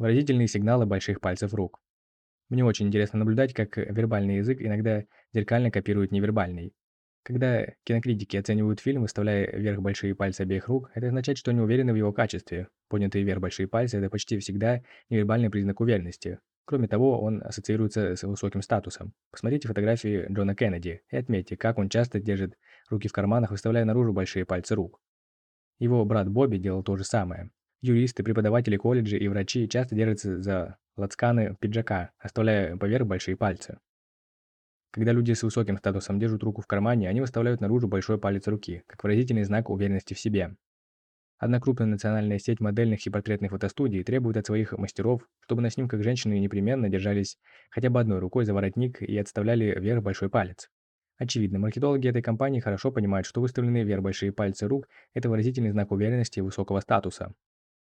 Выразительные сигналы больших пальцев рук. Мне очень интересно наблюдать, как вербальный язык иногда зеркально копирует невербальный. Когда кинокритики оценивают фильм, выставляя вверх большие пальцы обеих рук, это означает, что они уверены в его качестве. Поднятые вверх большие пальцы – это почти всегда невербальный признак уверенности. Кроме того, он ассоциируется с высоким статусом. Посмотрите фотографии Джона Кеннеди и отметьте, как он часто держит руки в карманах, выставляя наружу большие пальцы рук. Его брат Бобби делал то же самое. Юристы, преподаватели колледжа и врачи часто держатся за лацканы пиджака, оставляя поверх большие пальцы. Когда люди с высоким статусом держат руку в кармане, они выставляют наружу большой палец руки, как выразительный знак уверенности в себе. Одна крупная национальная сеть модельных и портретных фотостудий требует от своих мастеров, чтобы на снимках женщины непременно держались хотя бы одной рукой за воротник и отставляли вверх большой палец. Очевидно, маркетологи этой компании хорошо понимают, что выставленные вверх большие пальцы рук – это выразительный знак уверенности и высокого статуса.